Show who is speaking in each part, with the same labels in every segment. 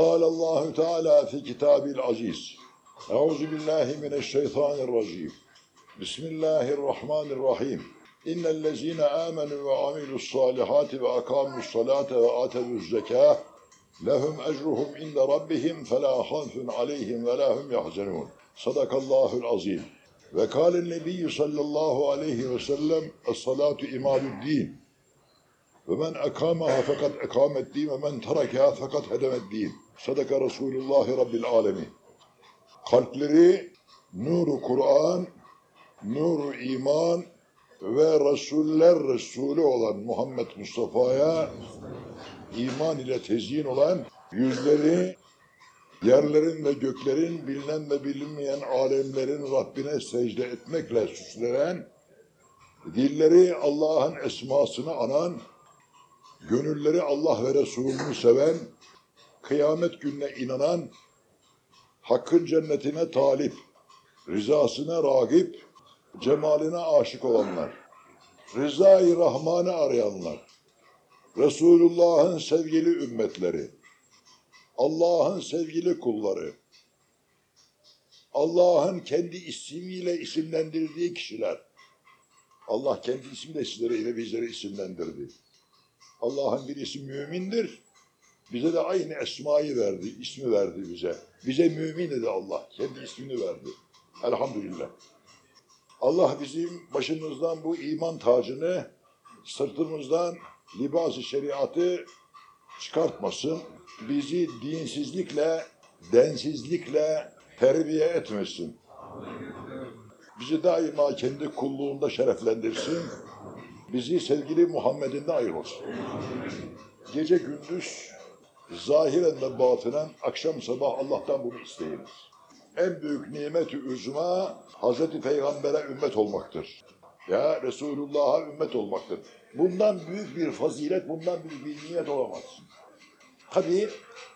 Speaker 1: قال الله تعالى في كتابه العزيز أعوذ بالله من الشيطان الرجيم بسم الله الرحمن الرحيم إن الذين آمنوا وعملوا الصالحات وأقاموا الصلاة وآتوا الزكاة لهم أجرهم عند ربهم فلا خوف عليهم ولا هم يحزنون صدق الله العظيم وقال النبي صلى الله عليه وسلم الصلاة إمام الدين ve men ekamaha fakat ekamettiğim ve men terakeha fakat hedemettiğim. Sadaka Resulullah Rabbil Alemi. Kalpleri nuru Kur'an, nuru iman ve Resuller Resulü olan Muhammed Mustafa'ya iman ile tezyin olan yüzleri yerlerin ve göklerin bilinen ve bilinmeyen alemlerin Rabbine secde etmekle süslenen, dilleri Allah'ın esmasını anan, gönülleri Allah ve Resulünü seven, kıyamet gününe inanan, Hakkın cennetine talip, rızasına ragip, cemaline aşık olanlar, rızayı Rahman'ı arayanlar, Resulullah'ın sevgili ümmetleri, Allah'ın sevgili kulları, Allah'ın kendi ismiyle isimlendirdiği kişiler, Allah kendi ismiyle sizleri ile bizleri isimlendirdi. Allah'ın bir ismi mümindir, bize de aynı esmayı verdi, ismi verdi bize. Bize mümin dedi Allah, kendi ismini verdi. Elhamdülillah. Allah bizim başımızdan bu iman tacını, sırtımızdan libas-ı şeriatı çıkartmasın. Bizi dinsizlikle, densizlikle terbiye etmesin. Bizi daima kendi kulluğunda şereflendirsin. Bizi sevgili Muhammed'inde ayırmasın. Gece gündüz zahiren ve batınen akşam sabah Allah'tan bunu isteyiniz. En büyük nimeti üzma Hazreti Peygamber'e ümmet olmaktır. Ya Resulullah'a ümmet olmaktır. Bundan büyük bir fazilet, bundan büyük bir nimet olamaz. Tabii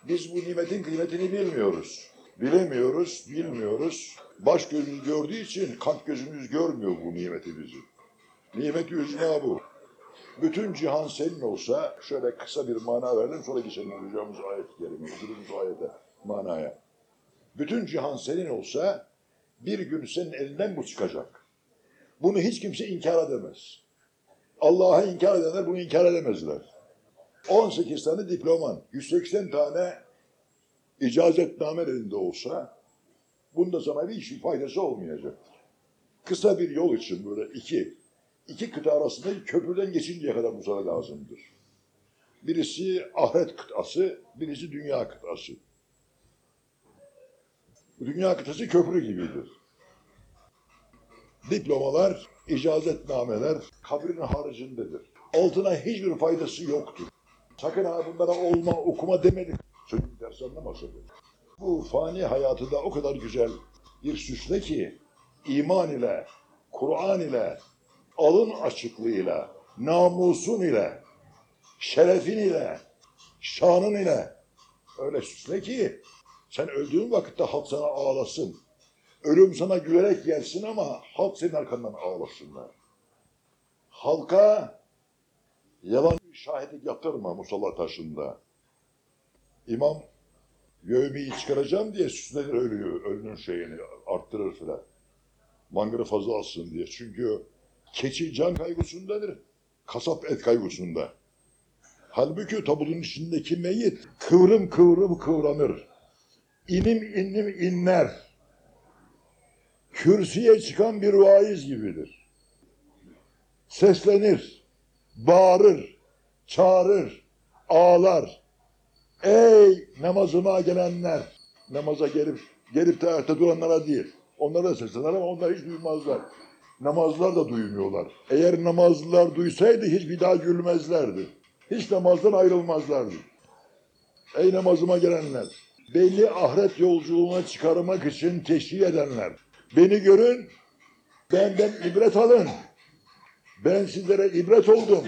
Speaker 1: biz bu nimetin kıymetini bilmiyoruz. Bilemiyoruz, bilmiyoruz. Baş gözümüz gördüğü için kalp gözümüz görmüyor bu nimeti bizi. Nimeti üzma bu. Bütün cihan senin olsa, şöyle kısa bir mana verdim, sonra geçelim okuyacağımız ayet-i kerime, okuduğumuz ayete, manaya. Bütün cihan senin olsa, bir gün senin elinden bu çıkacak. Bunu hiç kimse inkar edemez. Allah'a inkar edenler bunu inkar edemezler. 18 tane diploman, 180 tane icazetname elinde olsa, bunda sana bir hiçbir faydası olmayacaktır. Kısa bir yol için böyle iki, iki kıta arasında köprüden geçinceye kadar bu sana lazımdır. Birisi ahiret kıtası, birisi dünya kıtası. Dünya kıtası köprü gibidir. Diplomalar, icazetnameler kabrin haricindedir. Altına hiçbir faydası yoktur. Sakın ha bunlara olma, okuma demedik. Çocuk ders anlamasa bu. Bu fani hayatı da o kadar güzel bir süsle ki iman ile, Kur'an ile, alın açıklığıyla, namusun ile, şerefin ile, şanın ile öyle süsle ki sen öldüğün vakitte halk sana ağlasın. Ölüm sana gülerek gelsin ama halk senin arkandan ağlasınlar. Halka yalan şahitlik yaptırma musalla taşında. İmam göğmeyi çıkaracağım diye süslenir ölüyor, ölünün şeyini arttırır filan. Mangırı fazla alsın diye. Çünkü keçi can kaygısındadır, kasap et kaygısında. Halbuki tabutun içindeki meyit kıvrım kıvrım kıvranır. İnim innim inler. Kürsüye çıkan bir vaiz gibidir. Seslenir, bağırır, çağırır, ağlar. Ey namazıma gelenler, namaza gelip gelip de ayakta duranlara değil. Onlara seslenir ama onlar hiç duymazlar. Namazlar da duymuyorlar. Eğer namazlılar duysaydı hiç bir daha gülmezlerdi. Hiç namazdan ayrılmazlardı. Ey namazıma gelenler, belli ahiret yolculuğuna çıkarmak için teşhir edenler. Beni görün, benden ibret alın. Ben sizlere ibret oldum.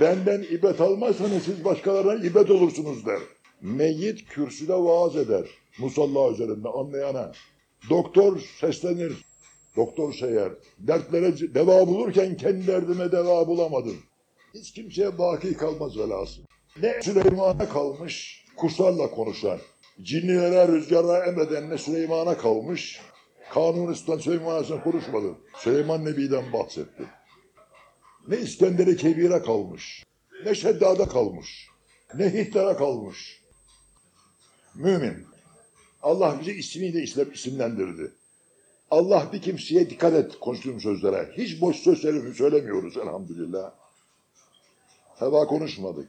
Speaker 1: Benden ibret almazsanız siz başkalarına ibret olursunuz der. Meyyit kürsüde vaaz eder. Musalla üzerinde anlayana. Doktor seslenir. Doktor seyer. Dertlere deva bulurken kendi derdime deva bulamadım. Hiç kimseye baki kalmaz velası. Ne Süleyman'a kalmış kuşlarla konuşan, Cinnilere, rüzgara emredenle Süleyman'a kalmış. Kanuni Sultan Süleyman'a sen konuşmadın. Süleyman Nebi'den bahsetti. Ne İskender-i Kebir'e kalmış. Ne Şeddad'a kalmış. Ne Hitler'e kalmış. Mümin. Allah bizi ismiyle isim, isimlendirdi. Allah bir kimseye dikkat et konuştuğum sözlere. Hiç boş söz söylemi- söylemiyoruz elhamdülillah. Heva konuşmadık.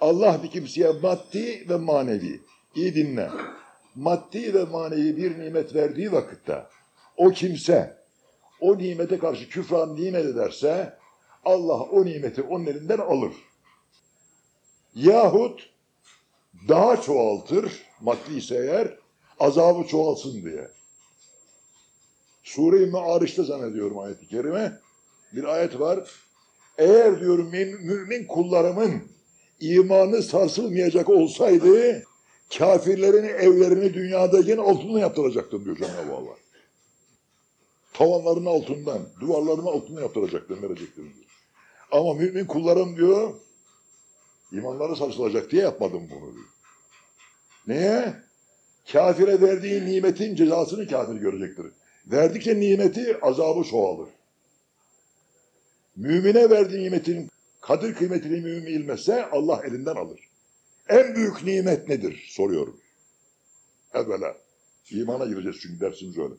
Speaker 1: Allah bir kimseye maddi ve manevi. iyi dinle. Maddi ve manevi bir nimet verdiği vakitte o kimse o nimete karşı küfran nimet ederse Allah o nimeti onun elinden alır. Yahut daha çoğaltır maddi ise eğer azabı çoğalsın diye. Sure-i Me'ariş'te zannediyorum ayet-i kerime. Bir ayet var. Eğer diyor mümin, kullarımın imanı sarsılmayacak olsaydı kafirlerin evlerini dünyadayken altından yaptıracaktım diyor Cenab-ı Allah. Tavanlarının altından, duvarlarının altından yaptıracaktım, verecektim diyor. Ama mümin kullarım diyor, imanları sarsılacak diye yapmadım bunu diyor. Niye? Kafire verdiği nimetin cezasını kafir görecektir. Verdikçe nimeti azabı çoğalır. Mümine verdiği nimetin kadir kıymetini mümin bilmezse Allah elinden alır. En büyük nimet nedir soruyorum. Evvela. İmana gireceğiz çünkü dersimiz öyle.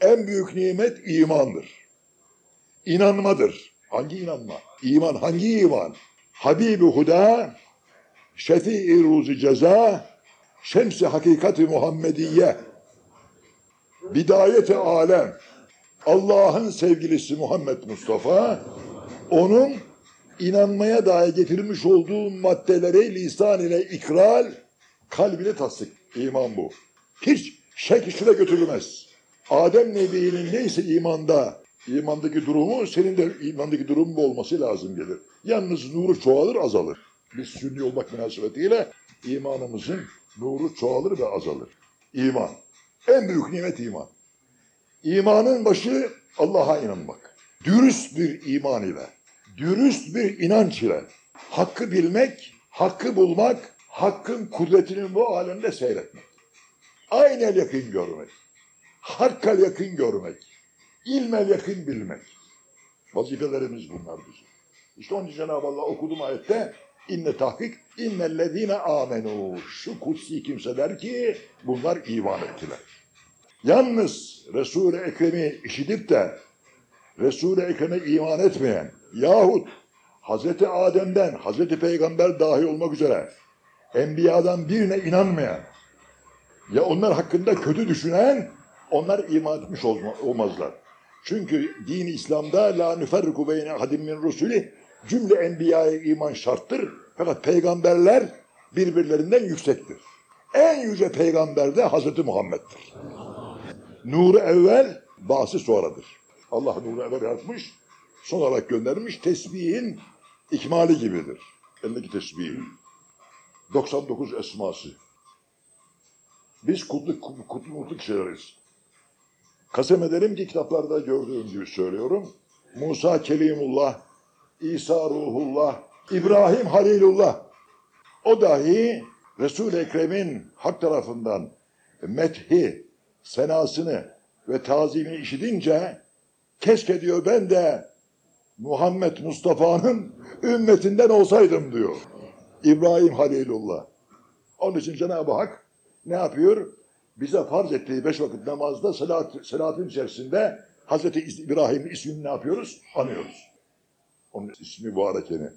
Speaker 1: En büyük nimet imandır. İnanmadır. Hangi inanma? İman hangi iman? Habibi Huda, Şefii Ruzi Ceza, Şems-i Hakikati Muhammediye, Bidayeti Alem, Allah'ın sevgilisi Muhammed Mustafa, onun inanmaya dair getirilmiş olduğu maddeleri lisan ile ikral, kalb ile tasdik. İman bu. Hiç şek içine götürülmez. Adem Nebi'nin neyse imanda, imandaki durumu senin de imandaki durumun olması lazım gelir. Yalnız nuru çoğalır azalır. Biz sünni olmak münasebetiyle imanımızın nuru çoğalır ve azalır. İman. En büyük nimet iman. İmanın başı Allah'a inanmak. Dürüst bir iman ile, dürüst bir inanç ile hakkı bilmek, hakkı bulmak, hakkın kudretinin bu alemde seyretmek. Aynel yakın görmek, hakkal yakın görmek, ilmel yakın bilmek. Vazifelerimiz bunlar bizim. İşte onun için Cenab-ı Allah okudum ayette inne tahkik innellezine amenu şu kutsi kimseler ki bunlar iman ettiler. Yalnız Resul-i Ekrem'i işitip de Resul-i Ekrem'e iman etmeyen yahut Hazreti Adem'den Hazreti Peygamber dahi olmak üzere Enbiya'dan birine inanmayan ya onlar hakkında kötü düşünen onlar iman etmiş olma- olmazlar. Çünkü din İslam'da la nüferriku beyne ahadim min rusuli cümle enbiyaya iman şarttır. Fakat peygamberler birbirlerinden yüksektir. En yüce peygamber de Hazreti Muhammed'dir. Nuru evvel, bası sonradır. Allah nuru evvel yaratmış, son olarak göndermiş. Tesbihin ikmali gibidir. Elindeki tesbihin. 99 esması. Biz kutlu, kutlu mutlu kişileriz. Kasem ederim ki kitaplarda gördüğüm gibi söylüyorum. Musa Kelimullah, İsa Ruhullah, İbrahim Halilullah. O dahi Resul-i Ekrem'in hak tarafından methi, senasını ve tazimini işitince keşke diyor ben de Muhammed Mustafa'nın ümmetinden olsaydım diyor. İbrahim Halilullah. Onun için Cenab-ı Hak ne yapıyor? Bize farz ettiği beş vakit namazda salat, salatın içerisinde Hazreti İbrahim'in ismini ne yapıyoruz? Anıyoruz. Onun ismi mübarekeni.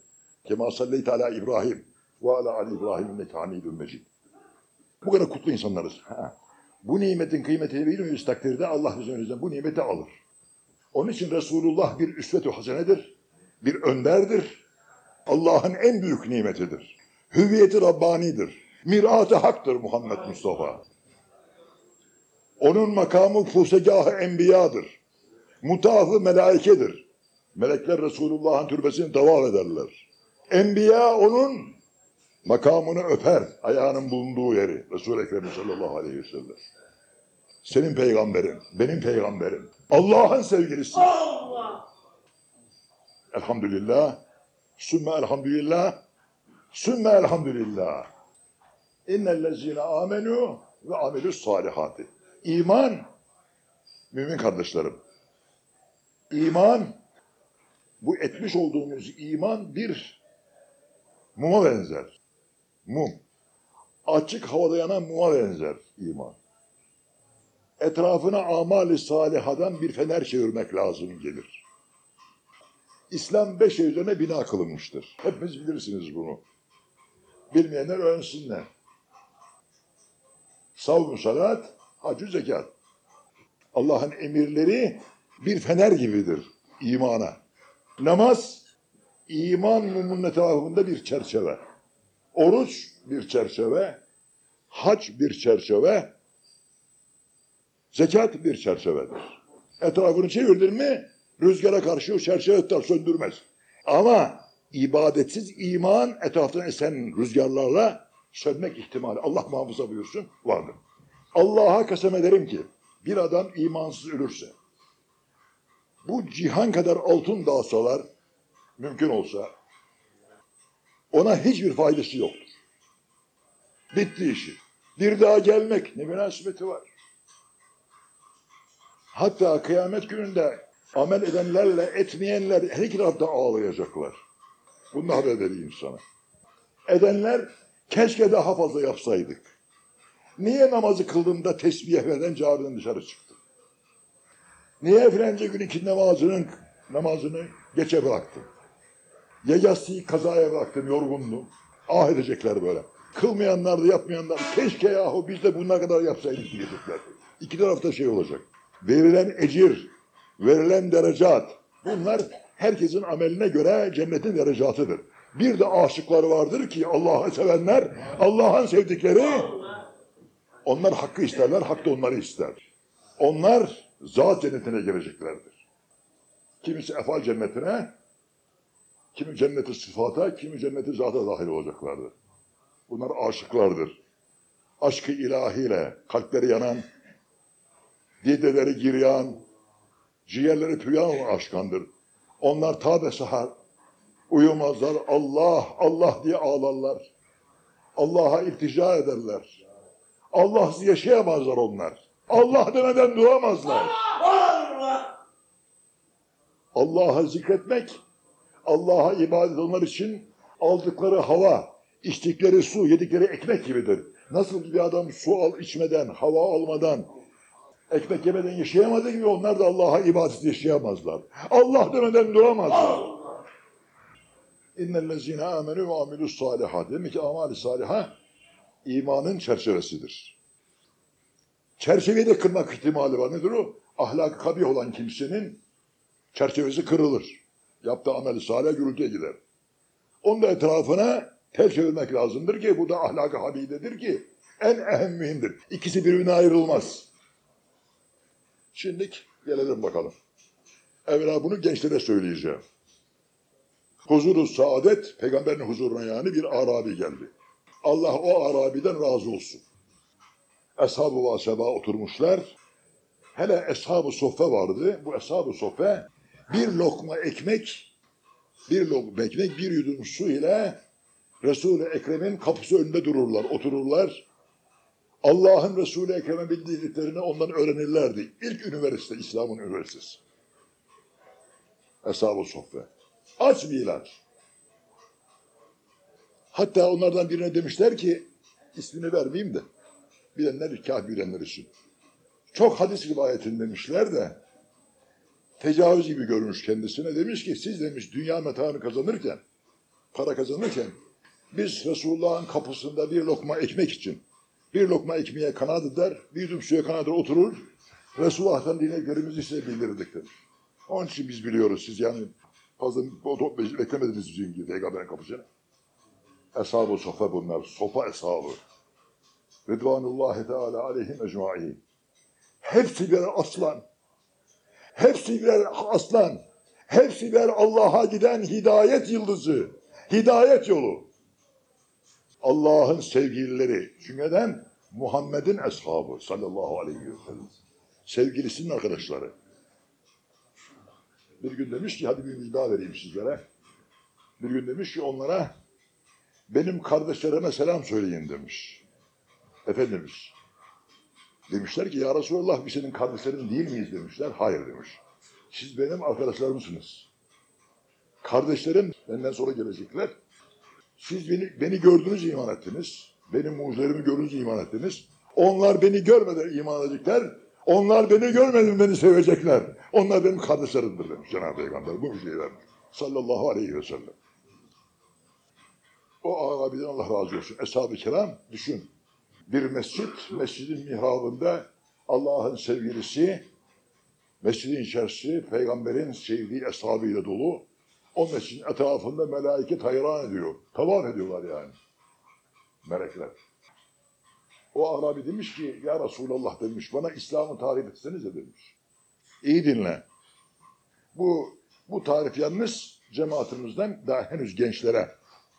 Speaker 1: Kema salleyte ala İbrahim ve ala ali İbrahim inneke hamidun mecid. Bu kadar kutlu insanlarız. Ha. Bu nimetin kıymetini bilmiyoruz takdirde Allah bizim önümüzden bu nimeti alır. Onun için Resulullah bir üsvet-i hasenedir, bir önderdir. Allah'ın en büyük nimetidir. Hüviyeti Rabbani'dir. Mirat-ı haktır Muhammed Mustafa. Onun makamı fusegahı enbiyadır. Mutafı melaikedir. Melekler Resulullah'ın türbesini tavaf ederler. Enbiya onun makamını öper. Ayağının bulunduğu yeri. Resul-i Ekrem sallallahu aleyhi ve sellem. Senin peygamberin, benim peygamberim. Allah'ın sevgilisi. Elhamdülillah. Sümme elhamdülillah. Sümme elhamdülillah. İnnellezine amenu ve amilus salihati. İman, mümin kardeşlerim. İman, bu etmiş olduğumuz iman bir muma benzer. Mum. Açık havada yanan muma benzer iman. Etrafına amali salihadan bir fener çevirmek lazım gelir. İslam beş şey üzerine bina kılınmıştır. Hepiniz bilirsiniz bunu. Bilmeyenler öğrensinler. Savun salat, hacı zekat. Allah'ın emirleri bir fener gibidir imana. Namaz, iman mumunun etrafında bir çerçeve. Oruç bir çerçeve. Hac bir çerçeve. Zekat bir çerçevedir. Etrafını çevirdin mi rüzgara karşı o çerçeve tutar söndürmez. Ama ibadetsiz iman etraftan esen rüzgarlarla sönmek ihtimali Allah muhafaza buyursun vardır. Allah'a kasem ederim ki bir adam imansız ölürse bu cihan kadar altın dağsalar mümkün olsa ona hiçbir faydası yoktur. Bitti işi. Bir daha gelmek ne münasebeti var. Hatta kıyamet gününde amel edenlerle etmeyenler her iki tarafta ağlayacaklar. Bunu da haber vereyim sana. Edenler keşke daha fazla yapsaydık. Niye namazı kıldığımda tesbih etmeden camiden dışarı çıktım? Niye filanca gün iki namazının namazını geçe bıraktım? Ya kazaya bıraktım yorgundum. Ah edecekler böyle. Kılmayanlar da yapmayanlar keşke yahu biz de bunlar kadar yapsaydık diyecekler. İki tarafta şey olacak. Verilen ecir, verilen derecat bunlar herkesin ameline göre cennetin derecatıdır. Bir de aşıkları vardır ki Allah'ı sevenler, Allah'ın sevdikleri onlar hakkı isterler, hak da onları ister. Onlar zat cennetine gireceklerdir. Kimisi efal cennetine, kimi cenneti sıfata, kimi cenneti zata dahil olacaklardır. Bunlar aşıklardır. Aşkı ilahiyle kalpleri yanan, dideleri giryan, ciğerleri olan aşkandır. Onlar tabe sahar, uyumazlar, Allah, Allah diye ağlarlar. Allah'a iltica ederler. Allahsız yaşayamazlar onlar. Allah demeden duramazlar. Allah'a zikretmek, Allah'a ibadet onlar için aldıkları hava, içtikleri su, yedikleri ekmek gibidir. Nasıl bir adam su al içmeden, hava almadan, ekmek yemeden yaşayamadığı gibi onlar da Allah'a ibadet yaşayamazlar. Allah demeden duramazlar. İnnellezine amenü ve amilus salihat. Demek ki amali saliha imanın çerçevesidir. Çerçeveyi de kırmak ihtimali var. Nedir o? Ahlakı kabih olan kimsenin çerçevesi kırılır. Yaptığı ameli salih gürültüye gider. Onun da etrafına tel çevirmek lazımdır ki bu da ahlakı habidedir ki en ehem mühimdir. İkisi birbirine ayrılmaz. Şimdi gelelim bakalım. Evvela bunu gençlere söyleyeceğim. Huzuru saadet, peygamberin huzuruna yani bir Arabi geldi. Allah o Arabi'den razı olsun. Ashab-ı Vaseba oturmuşlar. Hele Eshab-ı Soffe vardı. Bu Eshab-ı Soffe bir lokma ekmek, bir lokma ekmek, bir yudum su ile Resul-i Ekrem'in kapısı önünde dururlar, otururlar. Allah'ın Resul-i Ekrem'e bildirdiklerini ondan öğrenirlerdi. İlk üniversite, İslam'ın üniversitesi. Eshab-ı Soffe. Aç ilaç. Hatta onlardan birine demişler ki, ismini vermeyeyim de, bilenler kâh bilenler için. Çok hadis rivayetin demişler de, tecavüz gibi görmüş kendisine. Demiş ki, siz demiş dünya metaını kazanırken, para kazanırken, biz Resulullah'ın kapısında bir lokma ekmek için, bir lokma ekmeğe kanat eder, bir yudum suya eder, oturur, Resulullah'tan dinlediklerimizi size bildirdik demiş. Onun için biz biliyoruz, siz yani fazla beklemediniz bizim gibi peygamberin kapısına. Eshab-ı sofa bunlar, sofa eshabı. Rıdvanullahi Teala aleyhim ecmaîn. Hepsi birer aslan. Hepsi birer aslan. Hepsi birer Allah'a giden hidayet yıldızı. Hidayet yolu. Allah'ın sevgilileri. Çünkü neden? Muhammed'in eshabı sallallahu aleyhi ve sellem. Sevgilisinin arkadaşları. Bir gün demiş ki hadi bir müjde vereyim sizlere. Bir gün demiş ki onlara benim kardeşlerime selam söyleyin demiş. Efendimiz demişler ki ya Resulallah biz senin kardeşlerin değil miyiz demişler. Hayır demiş. Siz benim arkadaşlarımsınız. Kardeşlerim benden sonra gelecekler. Siz beni, beni gördünüz iman ettiniz. Benim mucizelerimi gördünüz iman ettiniz. Onlar beni görmeden iman edecekler. Onlar beni görmeden beni sevecekler. Onlar benim kardeşlerimdir demiş Cenab-ı Peygamber. Bu müjdeyi vermiş. Sallallahu aleyhi ve sellem. O abiden Allah razı olsun. Eshab-ı kiram düşün. Bir mescit, mescidin mihrabında Allah'ın sevgilisi, mescidin içerisi peygamberin sevdiği eshabıyla dolu. O mescidin etrafında melaike hayran ediyor. Tavaf ediyorlar yani. Melekler. O Arabi demiş ki ya Resulallah demiş bana İslam'ı tarif etsenize demiş. İyi dinle. Bu bu tarif yalnız cemaatimizden daha henüz gençlere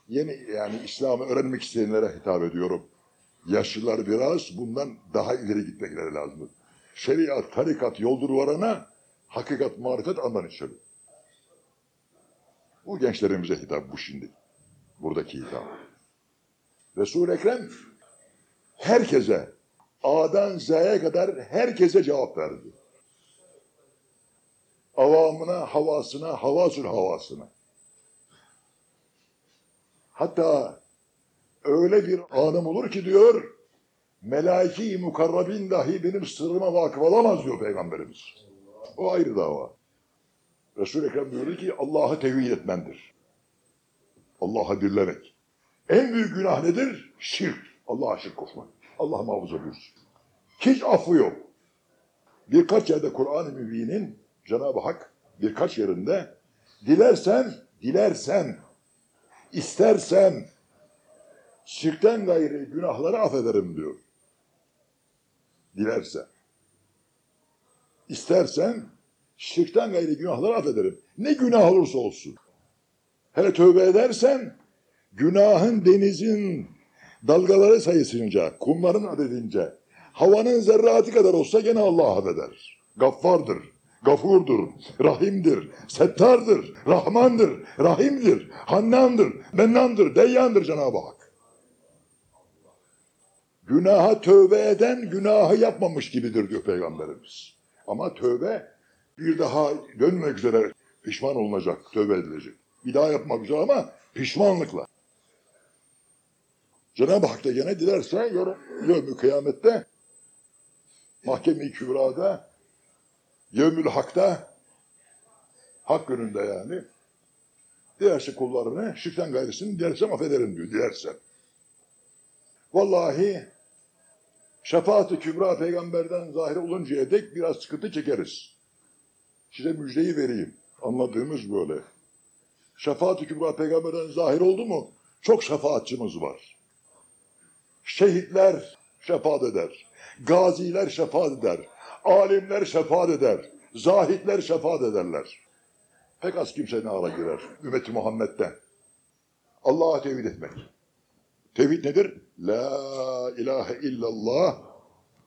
Speaker 1: yeni yani İslam'ı öğrenmek isteyenlere hitap ediyorum. Yaşlılar biraz bundan daha ileri gitmekleri lazım. Şeriat, tarikat yoldur varana hakikat, marifet andan içeri. Bu gençlerimize hitap bu şimdi. Buradaki hitap. Resul-i Ekrem herkese A'dan Z'ye kadar herkese cevap verdi. Avamına, havasına, havasül havasına. Hatta öyle bir anım olur ki diyor, melaiki mukarrabin dahi benim sırrıma vakıf olamaz diyor Peygamberimiz. O ayrı dava. Resul-i Ekrem diyor ki Allah'ı tevhid etmendir. Allah'a birlemek. En büyük günah nedir? Şirk. Allah'a şirk koşmak. Allah muhafaza buyursun. Hiç affı yok. Birkaç yerde Kur'an-ı Mübin'in Cenab-ı Hak birkaç yerinde dilersen, dilersen, istersen şirkten gayri günahları affederim diyor. Dilersen. İstersen şirkten gayri günahları affederim. Ne günah olursa olsun. Hele tövbe edersen günahın denizin dalgaları sayısınca, kumların adedince, havanın zerratı kadar olsa gene Allah affeder. Gaffardır, gafurdur, rahimdir, settardır, rahmandır, rahimdir, hannandır, mennandır, deyyandır Cenab-ı Hak. Günaha tövbe eden günahı yapmamış gibidir diyor Peygamberimiz. Ama tövbe bir daha dönmek üzere pişman olunacak, tövbe edilecek. Bir daha yapmak üzere ama pişmanlıkla. Cenab-ı Hak da gene dilerse yevmü kıyamette mahkeme-i kübrada yevmül hakta hak gününde yani dilerse kullarını şirkten gayrısını dilersem affederim diyor dilersen. Vallahi şefaat-ı kübra peygamberden zahir oluncaya dek biraz sıkıntı çekeriz. Size müjdeyi vereyim. Anladığımız böyle. Şefaat-ı kübra peygamberden zahir oldu mu çok şefaatçımız var. Şehitler şefaat eder. Gaziler şefaat eder. Alimler şefaat eder. Zahitler şefaat ederler. Pek az kimse ne ara girer ümmeti Muhammed'den. Allah'a tevhid etmek. Tevhid nedir? La ilahe illallah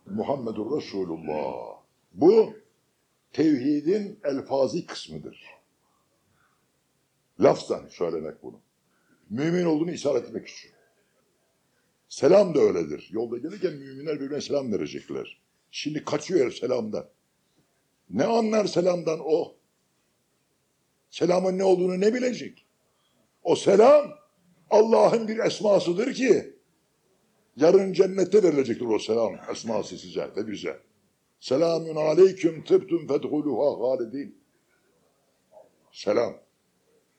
Speaker 1: Muhammedur Resulullah. Bu tevhidin elfazi kısmıdır. Lafzan söylemek bunu. Mümin olduğunu isabet etmek için. Selam da öyledir. Yolda gelirken müminler birbirine selam verecekler. Şimdi kaçıyor selamdan. Ne anlar selamdan o? Selamın ne olduğunu ne bilecek? O selam Allah'ın bir esmasıdır ki yarın cennette verilecektir o selam esması size ve bize. Selamun aleyküm tıbtum fedhuluha halidin. Selam.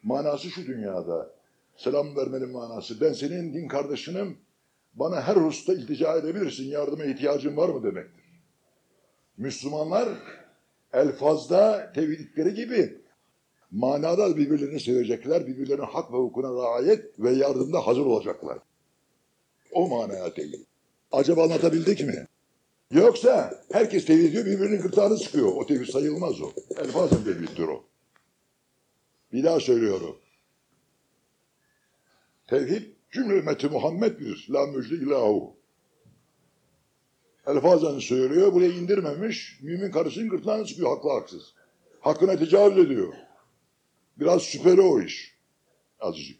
Speaker 1: Manası şu dünyada. Selam vermenin manası. Ben senin din kardeşinim. Bana her hususta iltica edebilirsin. Yardıma ihtiyacın var mı demektir. Müslümanlar elfazda tevhidlikleri gibi manada birbirlerini sevecekler. Birbirlerinin hak ve hukukuna riayet ve yardımda hazır olacaklar. O manaya tevhid. Acaba anlatabildik mi? Yoksa herkes tevhid ediyor, birbirinin gırtlağını sıkıyor. O tevhid sayılmaz o. Elfazın tevhiddir o. Bir daha söylüyorum. Tevhid cümle ümmeti Muhammed bilir. La müjde ilahu. Elfazan söylüyor, buraya indirmemiş. Mümin karısının gırtlağını sıkıyor haklı haksız. Hakkına tecavüz ediyor. Biraz şüpheli o iş. Azıcık.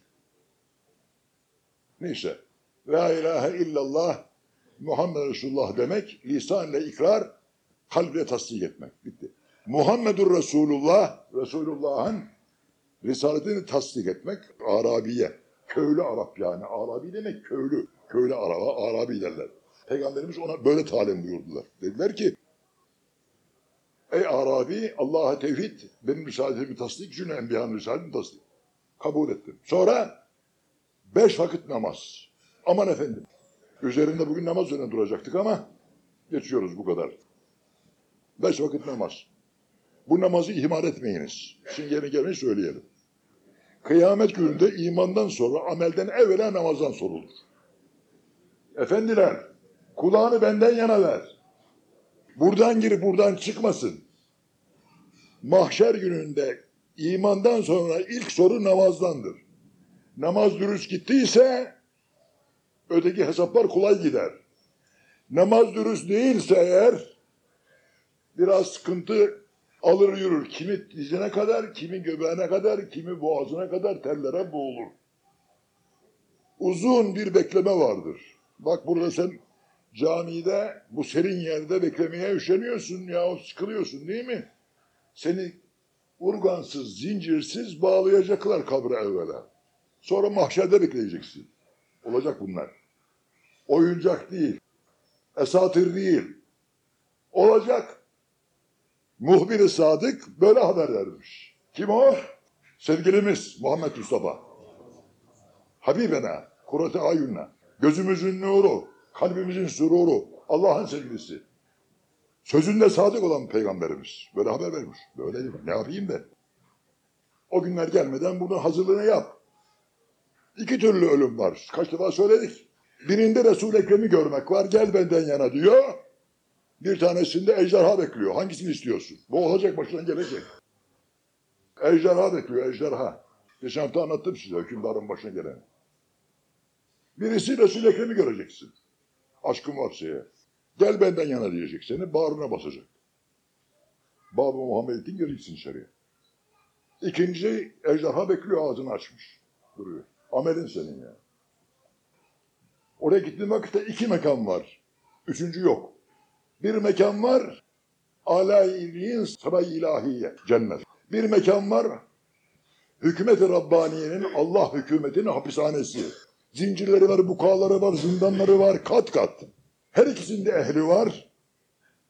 Speaker 1: Neyse. La ilahe illallah Muhammed Resulullah demek lisan ile ikrar, kalple tasdik etmek. Bitti. Muhammedur Resulullah, Resulullah'ın risaletini tasdik etmek Arabiye. Köylü Arap yani. Arabi demek köylü. Köylü Araba, Arabi derler. Peygamberimiz ona böyle talim buyurdular. Dediler ki Ey Arabi Allah'a tevhid benim risaletimi tasdik için Enbiya'nın risaletini tasdik. Kabul ettim. Sonra beş vakit namaz. Aman efendim. Üzerinde bugün namaz üzerine duracaktık ama geçiyoruz bu kadar. Beş vakit namaz. Bu namazı ihmal etmeyiniz. Şimdi yeni gelmeyi söyleyelim. Kıyamet gününde imandan sonra amelden evvela namazdan sorulur. Efendiler, kulağını benden yana ver. Buradan girip buradan çıkmasın. Mahşer gününde imandan sonra ilk soru namazdandır. Namaz dürüst gittiyse öteki hesaplar kolay gider. Namaz dürüst değilse eğer biraz sıkıntı alır yürür. Kimi dizine kadar, kimi göbeğine kadar, kimi boğazına kadar tellere boğulur. Uzun bir bekleme vardır. Bak burada sen camide bu serin yerde beklemeye üşeniyorsun ya sıkılıyorsun değil mi? Seni urgansız, zincirsiz bağlayacaklar kabre evvela. Sonra mahşerde bekleyeceksin. Olacak bunlar. Oyuncak değil. Esatır değil. Olacak. Muhbir-i Sadık böyle haber vermiş. Kim o? Sevgilimiz Muhammed Mustafa. Habibena, kurate ayunna. Gözümüzün nuru, kalbimizin sururu, Allah'ın sevgilisi. Sözünde sadık olan peygamberimiz. Böyle haber vermiş. Böyle değil mi? Ne yapayım ben? O günler gelmeden bunun hazırlığını yap. İki türlü ölüm var. Kaç defa söyledik. Birinde Resul-i Ekrem'i görmek var. Gel benden yana diyor. Bir tanesinde ejderha bekliyor. Hangisini istiyorsun? Bu olacak başına gelecek. Ejderha bekliyor, ejderha. Geçen hafta anlattım size hükümdarın başına gelen. Birisi Resul-i Ekrem'i göreceksin. Aşkın varsa ya. Gel benden yana diyecek seni, bağrına basacak. Bab-ı Muhammed'in gireceksin içeriye. İkinci ejderha bekliyor, ağzını açmış. Duruyor. Amelin senin ya. Oraya gittiğin vakitte iki mekan var. Üçüncü yok. Bir mekan var, alâ-i saray ilahiye, cennet. Bir mekan var, hükümet-i Rabbaniye'nin Allah hükümetinin hapishanesi. Zincirleri var, bukaları var, zindanları var, kat kat. Her ikisinde ehli var.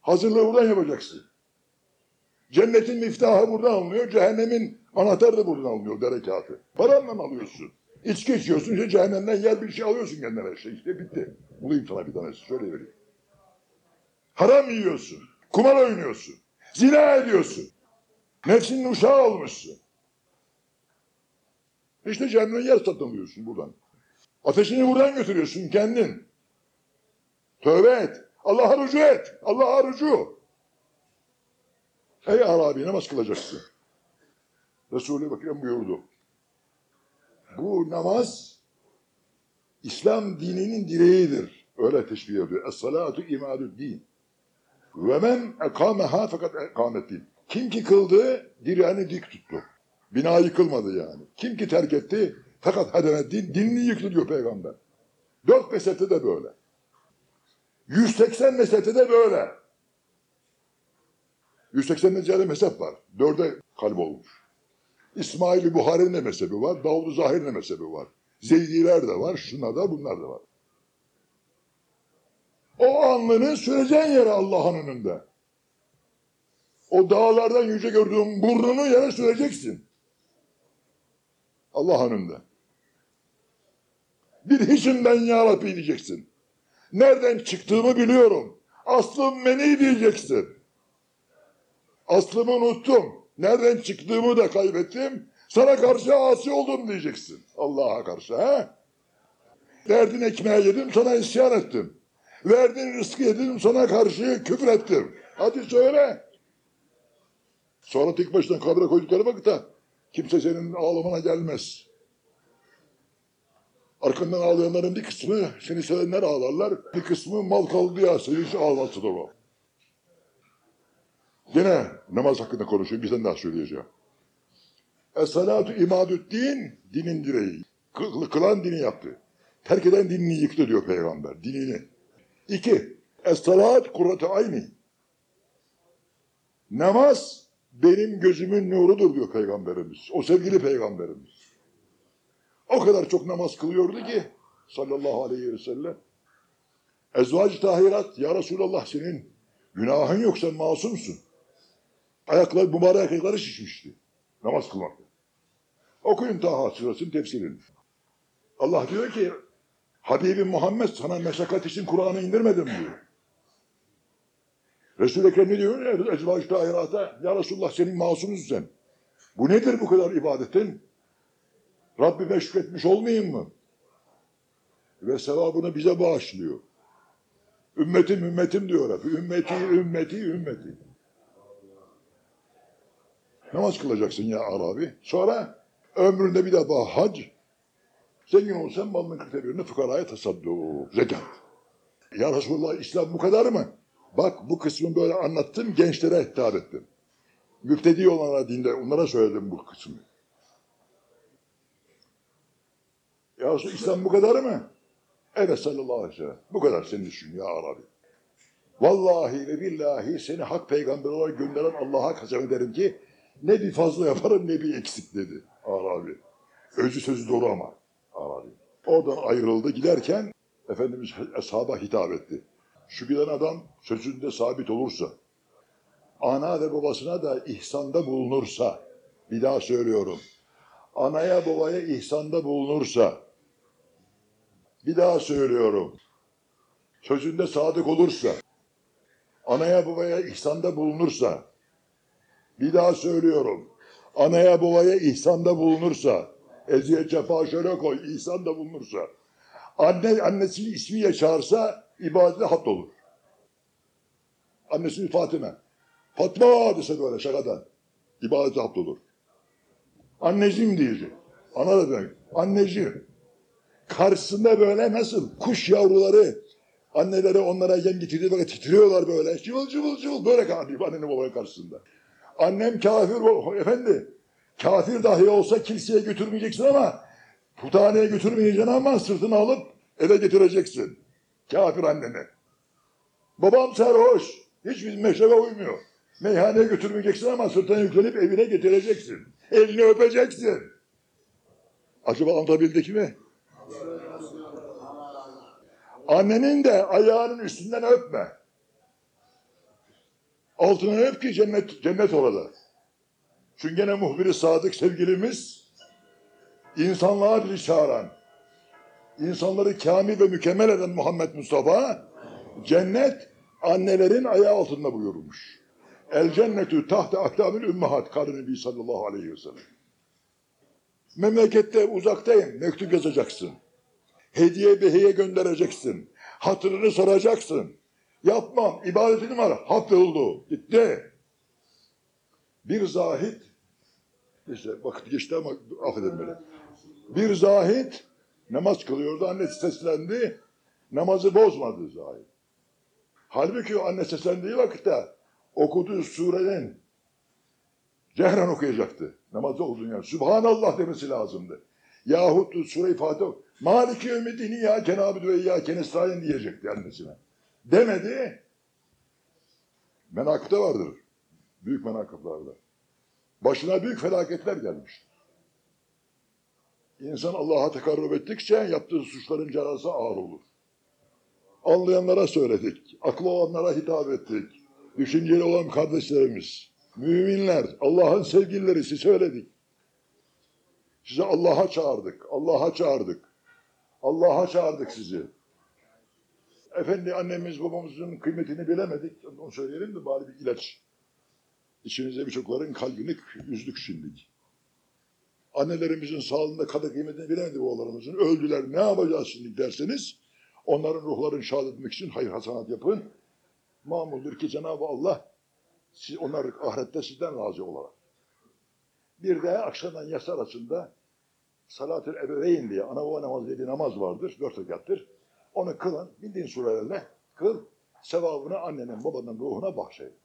Speaker 1: Hazırlığı buradan yapacaksın. Cennetin miftahı buradan alınıyor, cehennemin anahtarı da buradan alınıyor, berekatı. Paranla mı alıyorsun? İçki içiyorsun, işte cehennemden yer bir şey alıyorsun kendine. İşte, işte bitti. Bulayım sana bir tanesi, şöyle vereyim. Haram yiyorsun, kumar oynuyorsun, zina ediyorsun. Nefsinin uşağı olmuşsun. İşte cehennemin yer satın alıyorsun buradan. Ateşini buradan götürüyorsun kendin. Tövbe et. Allah'a rücu et. Allah'a rücu. Ey Arabi namaz kılacaksın. Resulü Ekrem buyurdu. Bu namaz İslam dininin direğidir. Öyle teşbih ediyor. Es-salatu imadü din. Ve men ekameha fakat ekametin. Kim ki kıldı, direğini dik tuttu. Bina yıkılmadı yani. Kim ki terk etti, fakat hademeddin, dinini yıktı diyor peygamber. Dört mesette de böyle. 180 mesette de böyle. 180 ziyade mezhep var. Dörde kalp olmuş. İsmail-i Buhari'nin de mezhebi var. Davud-u Zahir'in de mezhebi var. Zeydiler de var. Şunlar da bunlar da var. O alnını süreceğin yere Allah'ın önünde. O dağlardan yüce gördüğün burnunu yere süreceksin. Allah'ın önünde. Bir hiçimden ya Rabbi diyeceksin. Nereden çıktığımı biliyorum. Aslım beni diyeceksin. Aslımı unuttum. Nereden çıktığımı da kaybettim. Sana karşı asi oldum diyeceksin. Allah'a karşı ha? Verdin ekmeği yedim sana isyan ettim. Verdin rızkı yedim sana karşı küfür ettim. Hadi söyle. Sonra tek başına kabre koydukları vakitte kimse senin ağlamana gelmez. Arkandan ağlayanların bir kısmı seni sevenler ağlarlar. Bir kısmı mal kaldı ya senin için ağlasıdır o. Yine namaz hakkında konuşuyor. Tane daha söyleyeceğim. Es-salatu imadüddin, dinin direği. Kı- Kılan dini yaptı. Terk eden dinini yıktı diyor peygamber. Dinini. İki, Es-salat kurratu ayni. Namaz benim gözümün nurudur diyor Peygamberimiz. O sevgili Peygamberimiz. O kadar çok namaz kılıyordu ki sallallahu aleyhi ve sellem. Ezvac tahirat ya Resulallah senin günahın yok sen masumsun. Ayakları mübarek ayakları şişmişti. Namaz kılmakta. Okuyun Taha surasının tefsirini. Allah diyor ki Habibim Muhammed sana meşakkat için Kur'an'ı indirmedim diyor. Resul-i Ekrem ne diyor? Ezvac tahirata ya Resulullah senin masumsun sen. Bu nedir bu kadar ibadetin? Rabbime şükretmiş olmayayım mı? Ve sevabını bize bağışlıyor. Ümmetim ümmetim diyor hep. Ümmeti, ümmeti, ümmeti. Namaz kılacaksın ya Arabi. Sonra ömründe bir defa hac. Zengin olsan malının kırkta birini fukaraya tasadduk. Zekat. Ya Resulullah İslam bu kadar mı? Bak bu kısmı böyle anlattım gençlere hitap ettim. Müftedi olanlara dinde onlara söyledim bu kısmı. Ya İslam bu kadar mı? Evet sallallahu aleyhi ve sellem. Bu kadar senin için ya Arabi. Vallahi ve billahi seni hak peygamber olarak gönderen Allah'a kasem ederim ki ne bir fazla yaparım ne bir eksik dedi Arabi. Özü sözü doğru ama Arabi. Oradan ayrıldı giderken Efendimiz ashaba hitap etti. Şu giden adam sözünde sabit olursa, ana ve babasına da ihsanda bulunursa, bir daha söylüyorum, anaya babaya ihsanda bulunursa, bir daha söylüyorum, sözünde sadık olursa, anaya babaya ihsanda bulunursa, bir daha söylüyorum, anaya babaya ihsanda bulunursa, eziyet cefa şöyle koy, ihsanda bulunursa, anne annesinin ismiyle çağırsa, ibadete hat olur. Annesinin Fatime. Fatma dese böyle şakadan. İbadete hat olur. Anneciğim diyecek. Ana da demek. Anneciğim. Karşısında böyle nasıl kuş yavruları anneleri onlara yem getiriyor böyle titriyorlar böyle. Cıvıl cıvıl cıvıl böyle kalıyor annenin babanın karşısında. Annem kafir efendi. Kafir dahi olsa kiliseye götürmeyeceksin ama puthaneye götürmeyeceksin ama sırtını alıp eve getireceksin. Kafir anneni. Babam sarhoş. Hiç bizim meşrebe uymuyor. Meyhaneye götürmeyeceksin ama sırtına yüklenip evine getireceksin. Elini öpeceksin. Acaba anlatabildik mi? Annenin de ayağının üstünden öpme. Altına öp ki cennet, cennet orada. Çünkü gene muhbiri sadık sevgilimiz insanlığa dili çağıran, insanları kamil ve mükemmel eden Muhammed Mustafa cennet annelerin ayağı altında buyurmuş. El cennetü tahta akdamil ümmahat karı Nebi sallallahu aleyhi ve sellem. Memlekette uzaktayım mektup yazacaksın. Hediye behiye göndereceksin. Hatırını soracaksın. Yapmam ibadetini var. Hak oldu. Gitti. Bir zahit işte vakit geçti ama affedin beni. Bir zahit namaz kılıyordu. Annesi seslendi. Namazı bozmadı zahit. Halbuki o anne seslendiği vakitte okuduğu surenin cehren okuyacaktı. Namazda olduğun yer. Subhanallah demesi lazımdı. Yahut Sure-i Fatiha Maliki ümidini ya kenabüdü ve ya kenestayin diyecekti annesine. Demedi. Menakıpta vardır. Büyük menakıplarda. Başına büyük felaketler gelmiştir. İnsan Allah'a tekarrub ettikçe yaptığı suçların cezası ağır olur. Anlayanlara söyledik. Aklı olanlara hitap ettik. Düşünceli olan kardeşlerimiz, müminler, Allah'ın sevgilileri size söyledik. Size Allah'a çağırdık. Allah'a çağırdık. Allah'a çağırdık sizi. Efendi annemiz babamızın kıymetini bilemedik. Onu söyleyelim de bari bir ilaç. İçinizde birçokların kalbini üzdük şimdilik. Annelerimizin sağlığında kadı kıymetini bilemedi oğullarımızın. Öldüler ne yapacağız şimdi derseniz onların ruhlarını şad etmek için hayır hasanat yapın. Mamuldur ki Cenab-ı Allah siz, onlar ahirette sizden razı olarak. Bir de akşamdan yatsı arasında salatül ebeveyn diye ana baba namazı dediği namaz vardır. Dört rekattır. Onu kılın bildiğin surelerle kıl. Sevabını annenin babanın ruhuna bahşedin.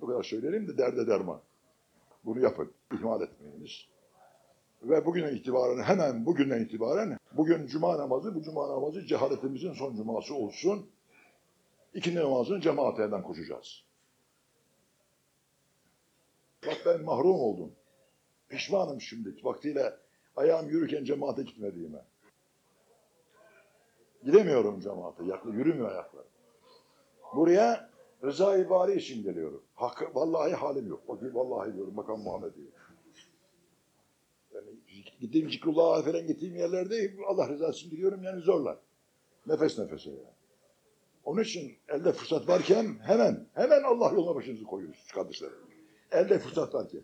Speaker 1: Bu kadar söyleyelim de derde derman. Bunu yapın. ihmal etmeyiniz. Ve bugünden itibaren hemen bugünden itibaren bugün cuma namazı bu cuma namazı cehaletimizin son cuması olsun. İkindi namazını cemaat koşacağız. Bak ben mahrum oldum. Pişmanım şimdi vaktiyle ayağım yürürken cemaate gitmediğime. Gidemiyorum cemaate, yaklı, yürümüyor ayaklarım. Buraya rıza-i için geliyorum. Hakkı, vallahi halim yok. Bakın vallahi diyorum, bakan Muhammed diyor. Yani gittiğim Zikrullah'a falan gittiğim yerlerde Allah rızası için yani zorla. Nefes nefese yani. Onun için elde fırsat varken hemen, hemen Allah yoluna başınızı koyuyoruz kardeşlerim. Elde fırsat varken.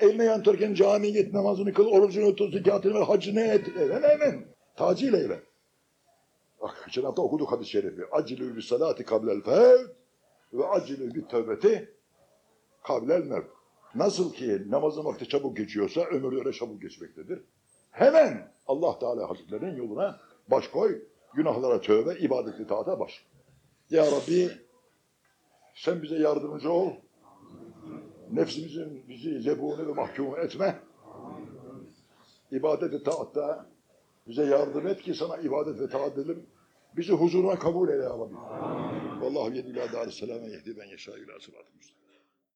Speaker 1: Eline yan tutarken camiye git, namazını kıl, orucunu tut, zekatını ver, hacını et. Hemen hemen. Tacil eyle. Bak geçen hafta okuduk hadis-i şerifi. Acilü bis salati kablel fevt ve acilü bit tövbeti kablel mevt. Nasıl ki namazın vakti çabuk geçiyorsa ömür öyle çabuk geçmektedir. Hemen Allah Teala Hazretlerinin yoluna baş koy. Günahlara tövbe, ibadetli taata baş. Ya Rabbi sen bize yardımcı ol. Nefsimizin bizi zebuni ve mahkum etme. İbadet-i taatta bize yardım et ki sana ibadet ve taat edelim. Bizi huzuruna kabul eyle ya Rabbi. Vallahu yedilâ dâr-ı selâme yehdi ben yeşâ ilâ sıratı müstakîm.